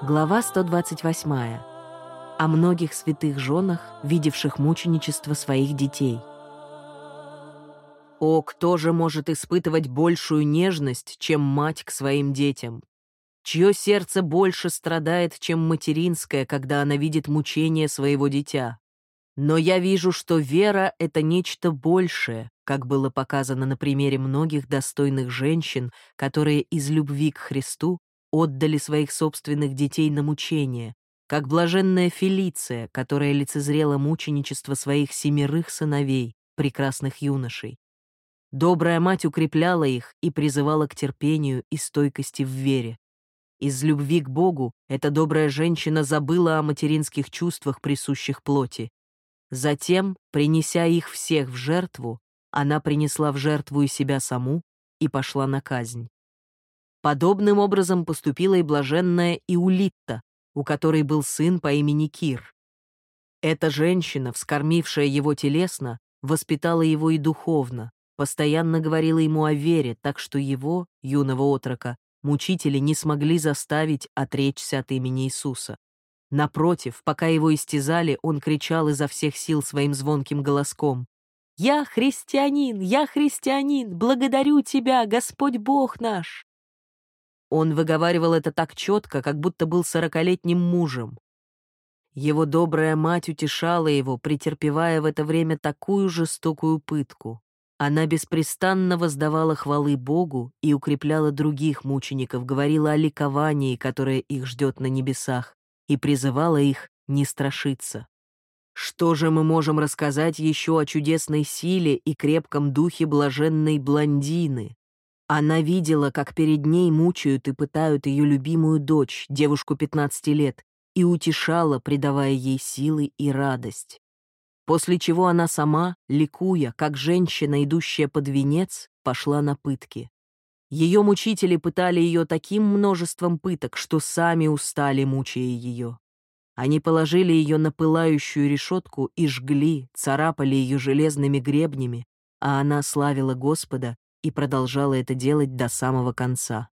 Глава 128. О многих святых женах, видевших мученичество своих детей. О, кто же может испытывать большую нежность, чем мать к своим детям? Чье сердце больше страдает, чем материнское, когда она видит мучение своего дитя? Но я вижу, что вера — это нечто большее, как было показано на примере многих достойных женщин, которые из любви к Христу отдали своих собственных детей на мучение, как блаженная Фелиция, которая лицезрела мученичество своих семерых сыновей, прекрасных юношей. Добрая мать укрепляла их и призывала к терпению и стойкости в вере. Из любви к Богу эта добрая женщина забыла о материнских чувствах, присущих плоти. Затем, принеся их всех в жертву, она принесла в жертву и себя саму и пошла на казнь. Подобным образом поступила и блаженная Иулитта, у которой был сын по имени Кир. Эта женщина, вскормившая его телесно, воспитала его и духовно, постоянно говорила ему о вере, так что его, юного отрока, мучители не смогли заставить отречься от имени Иисуса. Напротив, пока его истязали, он кричал изо всех сил своим звонким голоском. «Я христианин! Я христианин! Благодарю тебя, Господь Бог наш!» Он выговаривал это так четко, как будто был сорокалетним мужем. Его добрая мать утешала его, претерпевая в это время такую жестокую пытку. Она беспрестанно воздавала хвалы Богу и укрепляла других мучеников, говорила о ликовании, которое их ждет на небесах, и призывала их не страшиться. Что же мы можем рассказать еще о чудесной силе и крепком духе блаженной блондины? Она видела, как перед ней мучают и пытают ее любимую дочь, девушку 15 лет, и утешала, придавая ей силы и радость. После чего она сама, ликуя, как женщина, идущая под венец, пошла на пытки. Ее мучители пытали ее таким множеством пыток, что сами устали, мучая ее. Они положили ее на пылающую решетку и жгли, царапали ее железными гребнями, а она славила Господа и продолжала это делать до самого конца.